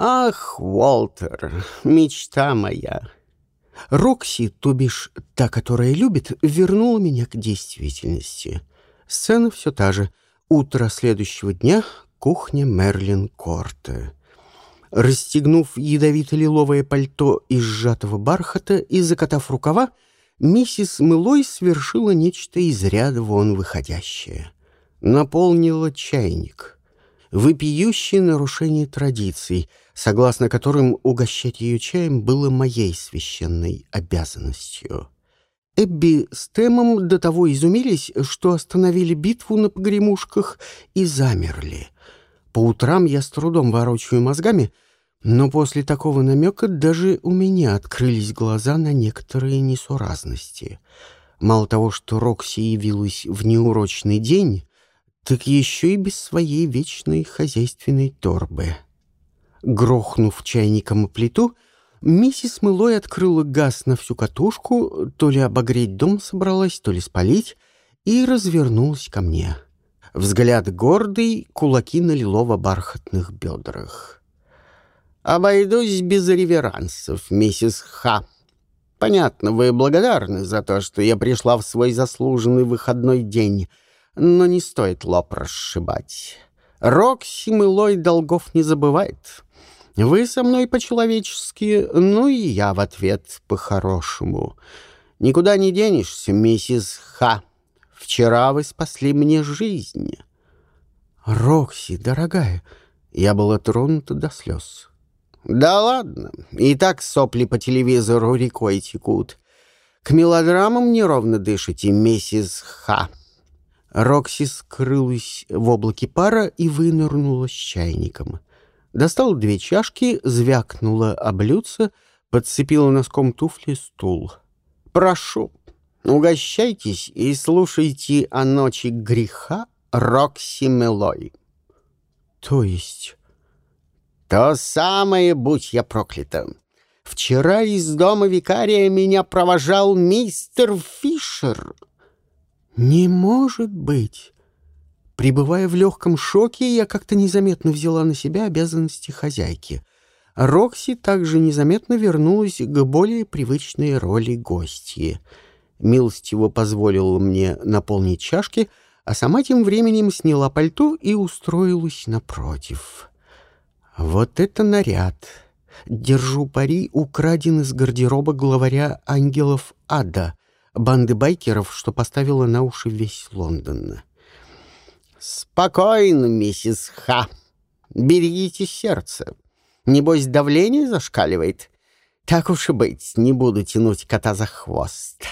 Ах, Уолтер, мечта моя. Рокси, то бишь та, которая любит, вернула меня к действительности. Сцена все та же. Утро следующего дня — кухня Мерлин Корте. Расстегнув ядовито-лиловое пальто из сжатого бархата и закатав рукава, миссис Мылой совершила нечто из ряда вон выходящее. Наполнила чайник. Вопиющее нарушение традиций, согласно которым угощать ее чаем было моей священной обязанностью. Эбби с Темом до того изумились, что остановили битву на погремушках и замерли. По утрам я с трудом ворочаю мозгами — но после такого намека даже у меня открылись глаза на некоторые несуразности. Мало того, что Рокси явилась в неурочный день, так еще и без своей вечной хозяйственной торбы. Грохнув чайником и плиту, миссис Мылой открыла газ на всю катушку, то ли обогреть дом собралась, то ли спалить, и развернулась ко мне. Взгляд гордый, кулаки на лилово-бархатных бедрах. Обойдусь без реверансов, миссис Ха. Понятно, вы благодарны за то, что я пришла в свой заслуженный выходной день, но не стоит лоб расшибать. Рокси мылой долгов не забывает. Вы со мной по-человечески, ну и я в ответ по-хорошему. Никуда не денешься, миссис Ха. Вчера вы спасли мне жизнь. Рокси, дорогая, я была тронута до слез. Да ладно, и так сопли по телевизору рекой текут. К мелодрамам неровно дышите, миссис Ха. Рокси скрылась в облаке пара и вынырнула с чайником. Достала две чашки, звякнула о блюдце, подцепила носком туфли стул. «Прошу, угощайтесь и слушайте о ночи греха Рокси Мелой». «То есть то самое, будь я проклята. Вчера из дома викария меня провожал мистер Фишер. Не может быть. Пребывая в легком шоке, я как-то незаметно взяла на себя обязанности хозяйки. Рокси также незаметно вернулась к более привычной роли гостьи. Милостиво позволила мне наполнить чашки, а сама тем временем сняла пальто и устроилась напротив. Вот это наряд! Держу пари, украден из гардероба главаря ангелов ада, банды байкеров, что поставила на уши весь Лондон. «Спокойно, миссис Ха. Берегите сердце. Небось, давление зашкаливает. Так уж и быть, не буду тянуть кота за хвост.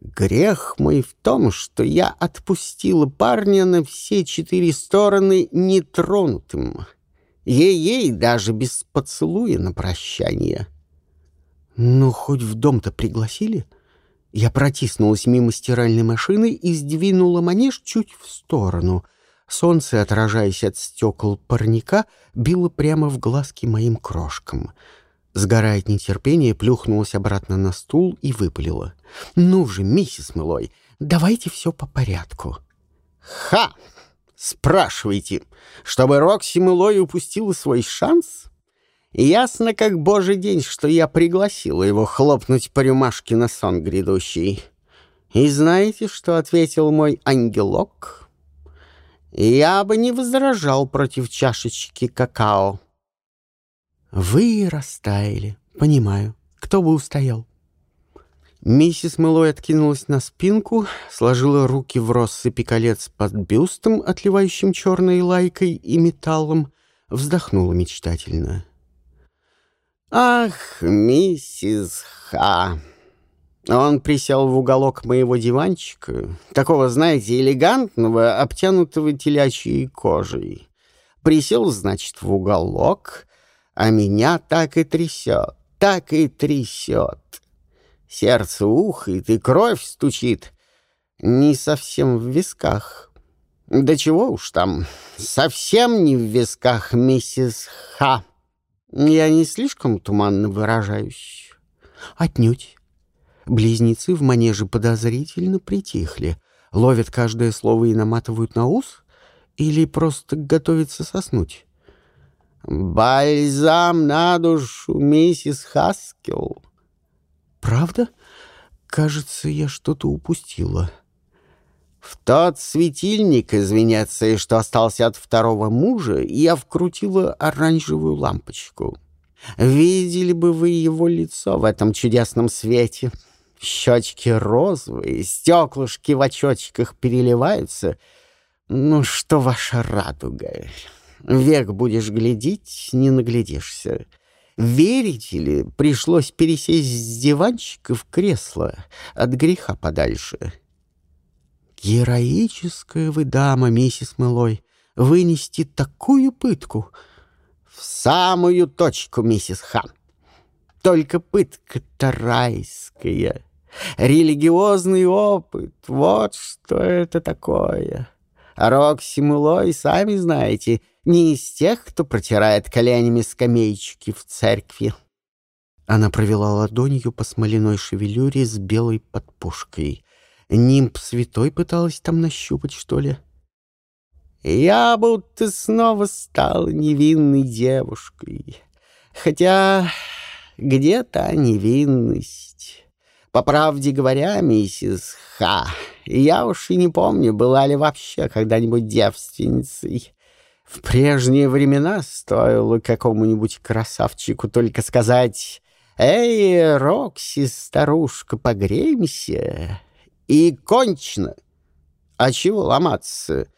Грех мой в том, что я отпустила парня на все четыре стороны нетронутым». Ей-ей, даже без поцелуя на прощание. Ну, хоть в дом-то пригласили? Я протиснулась мимо стиральной машины и сдвинула манеж чуть в сторону. Солнце, отражаясь от стекол парника, било прямо в глазки моим крошкам. Сгорая от нетерпения, плюхнулась обратно на стул и выпалила. «Ну же, миссис Мылой, давайте все по порядку». «Ха!» Спрашиваете, чтобы Рокси Мылой упустила свой шанс? Ясно, как божий день, что я пригласила его хлопнуть по рюмашке на сон грядущий. И знаете, что ответил мой ангелок? Я бы не возражал против чашечки какао. Вы растаяли, понимаю. Кто бы устоял? Миссис Мэллой откинулась на спинку, сложила руки в россыпи колец под бюстом, отливающим черной лайкой и металлом, вздохнула мечтательно. «Ах, миссис Ха!» Он присел в уголок моего диванчика, такого, знаете, элегантного, обтянутого телячьей кожей. Присел, значит, в уголок, а меня так и трясет, так и трясет. Сердце ухает и кровь стучит. Не совсем в висках. Да чего уж там, совсем не в висках, миссис Ха. Я не слишком туманно выражаюсь. Отнюдь. Близнецы в манеже подозрительно притихли, ловят каждое слово и наматывают на ус или просто готовятся соснуть. Бальзам на душу, миссис Хаскел. Правда? Кажется, я что-то упустила. В тот светильник из Венеции, что остался от второго мужа, я вкрутила оранжевую лампочку. Видели бы вы его лицо в этом чудесном свете. Щечки розовые, стеклышки в очочках переливаются. Ну, что ваша радуга? Век будешь глядеть, не наглядишься. Верите ли, пришлось пересесть с диванчика в кресло от греха подальше. Героическая вы дама, миссис Мэлой, вынести такую пытку. В самую точку, миссис Хан. Только пытка-то. Религиозный опыт, вот что это такое. Рокси Мэлой, сами знаете, — не из тех, кто протирает коленями скамеечки в церкви. Она провела ладонью по смоляной шевелюре с белой подпушкой. Нимб святой пыталась там нащупать, что ли? Я будто снова стала невинной девушкой. Хотя где то невинность? По правде говоря, миссис Ха, я уж и не помню, была ли вообще когда-нибудь девственницей. В прежние времена стоило какому-нибудь красавчику только сказать «Эй, Рокси, старушка, погреемся!» И кончено. А чего ломаться?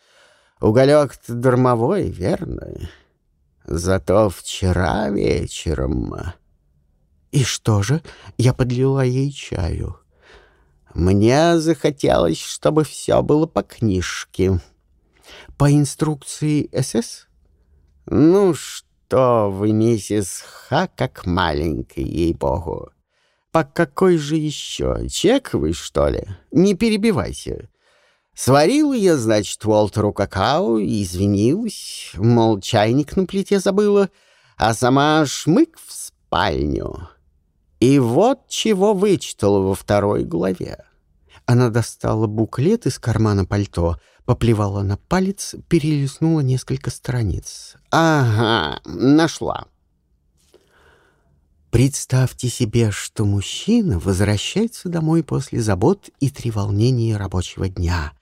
Уголек-то дармовой, верно? Зато вчера вечером... И что же? Я подлила ей чаю. Мне захотелось, чтобы все было по книжке. По инструкции СС? Ну что вы, миссис Ха, как маленькая, ей-богу. По какой же еще? Чековый, что ли? Не перебивайте. Сварила я, значит, Уолтеру какао и извинилась, мол, чайник на плите забыла, а сама шмык в спальню. И вот чего вычитала во второй главе. Она достала буклет из кармана пальто, поплевала на палец, перелистнула несколько страниц. «Ага, нашла». Представьте себе, что мужчина возвращается домой после забот и треволнений рабочего дня,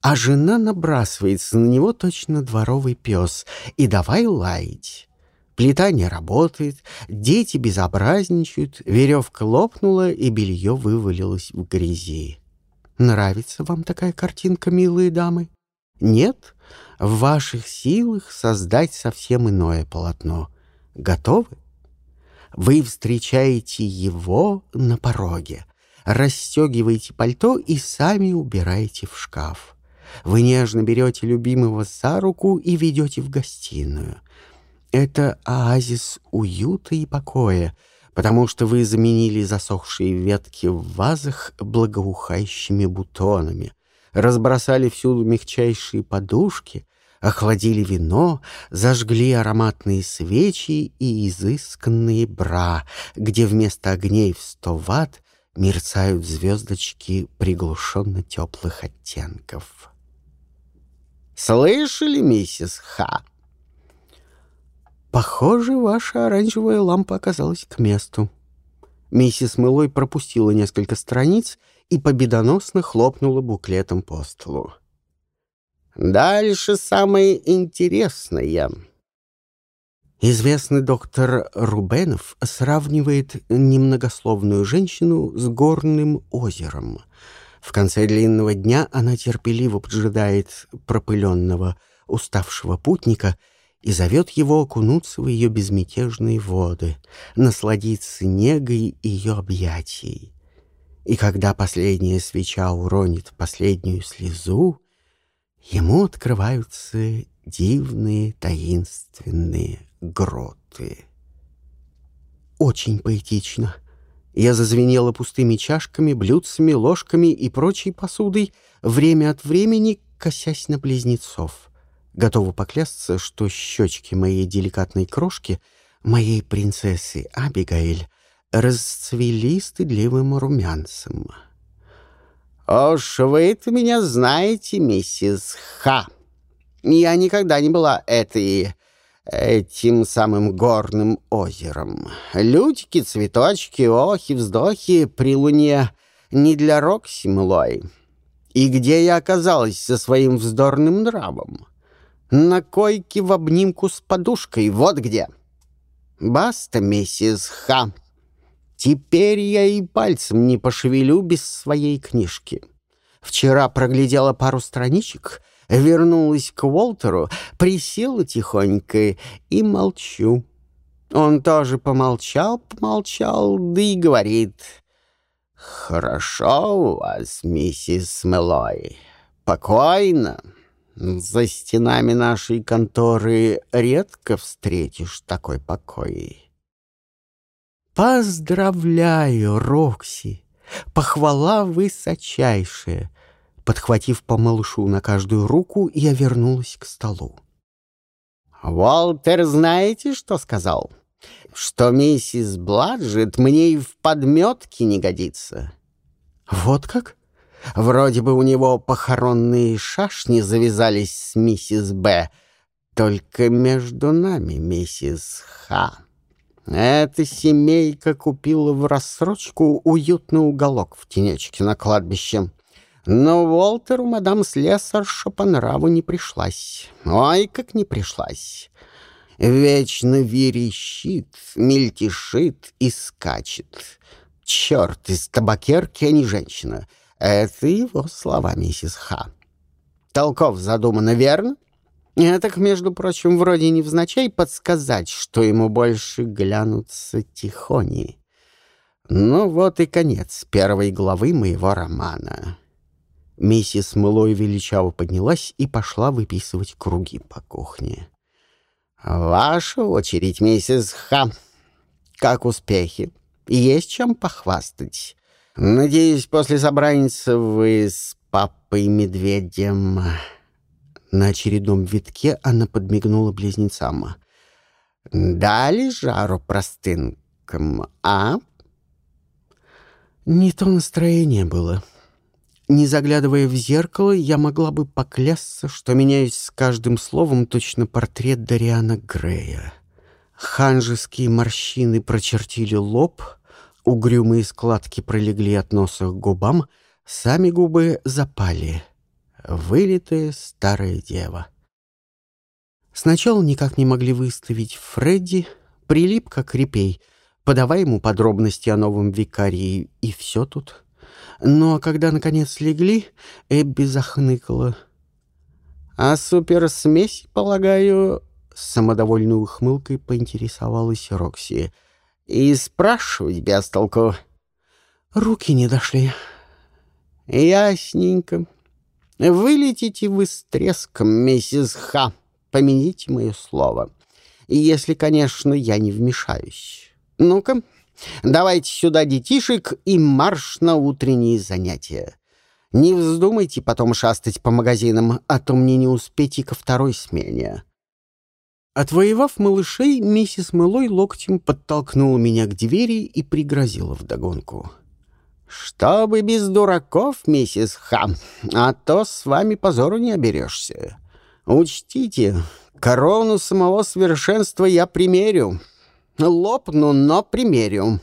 а жена набрасывается на него точно дворовый пес и давай лаять. Плита не работает, дети безобразничают, веревка лопнула и белье вывалилось в грязи. Нравится вам такая картинка, милые дамы? Нет? В ваших силах создать совсем иное полотно. Готовы? Вы встречаете его на пороге, расстегиваете пальто и сами убираете в шкаф. Вы нежно берете любимого за руку и ведете в гостиную. Это оазис уюта и покоя — потому что вы заменили засохшие ветки в вазах благоухающими бутонами, разбросали всюду мягчайшие подушки, охладили вино, зажгли ароматные свечи и изысканные бра, где вместо огней в сто ватт мерцают звездочки приглушенно теплых оттенков. «Слышали, миссис Ха?» Похоже, ваша оранжевая лампа оказалась к месту. Миссис Мылой пропустила несколько страниц и победоносно хлопнула буклетом по столу. Дальше самое интересное. Известный доктор Рубенов сравнивает немногословную женщину с горным озером. В конце длинного дня она терпеливо поджидает пропыленного, уставшего путника — и зовет его окунуться в ее безмятежные воды, насладиться негой ее объятий. И когда последняя свеча уронит последнюю слезу, ему открываются дивные таинственные гроты. Очень поэтично. Я зазвенела пустыми чашками, блюдцами, ложками и прочей посудой, время от времени косясь на близнецов. Готова поклясться, что щечки моей деликатной крошки, моей принцессы Абигаэль, расцвели стыдливым румянцем. «Уж вы-то меня знаете, миссис Ха. Я никогда не была этой... этим самым горным озером. Лютики, цветочки, охи, вздохи при луне не для Рокси Млой. И где я оказалась со своим вздорным нравом? На койке в обнимку с подушкой, вот где. Баста, миссис Ха. Теперь я и пальцем не пошевелю без своей книжки. Вчера проглядела пару страничек, вернулась к Уолтеру, присела тихонько и молчу. Он тоже помолчал, помолчал, да и говорит. «Хорошо у вас, миссис Мелой, покойно. За стенами нашей конторы редко встретишь такой покой». «Поздравляю, Рокси! Похвала высочайшая!» Подхватив по малышу на каждую руку, я вернулась к столу. «Уолтер, знаете, что сказал? Что миссис Бладжет мне и в подметке не годится». «Вот как?» Вроде бы у него похоронные шашни завязались с миссис Б. Только между нами, миссис Х. Эта семейка купила в рассрочку уютный уголок в тенечке на кладбище. Но Уолтеру мадам слесарша по нраву не пришлась. Ой, как не пришлась. Вечно верещит, мельтешит и скачет. Черт, из табакерки, а не женщина. Это его слова, миссис Ха. Толков задумано верно? Я так, между прочим, вроде невзначай подсказать, что ему больше глянутся тихони. Ну вот и конец первой главы моего романа. Миссис Мылой величаво поднялась и пошла выписывать круги по кухне. «Ваша очередь, миссис Ха. Как успехи? Есть чем похвастать? Надеюсь, после собраницы вы с папой-медведем...» На очередном витке она подмигнула близнецам. «Дали жару простынкам, а?» Не то настроение было. Не заглядывая в зеркало, я могла бы поклясться, что меняюсь с каждым словом точно портрет Дариана Грея. Ханжеские морщины прочертили лоб, угрюмые складки пролегли от носа к губам, сами губы запали — вылитая старая дева. Сначала никак не могли выставить Фредди, прилип как репей, подавая ему подробности о новом викарии, и все тут. Но когда, наконец, легли, Эбби захныкала. «А суперсмесь, полагаю...» С самодовольной ухмылкой поинтересовалась Рокси. «И спрашивать без толку». «Руки не дошли». «Ясненько», Вылетите вы с треском, миссис Ха, помяните мое слово. Если, конечно, я не вмешаюсь. Ну-ка, давайте сюда детишек и марш на утренние занятия. Не вздумайте потом шастать по магазинам, а то мне не успеть и ко второй смене». Отвоевав малышей, миссис Мылой локтем подтолкнула меня к двери и пригрозила вдогонку. «Чтобы без дураков, миссис Хам, а то с вами позору не оберешься. Учтите, корону самого совершенства я примерю. Лопну, но примерю».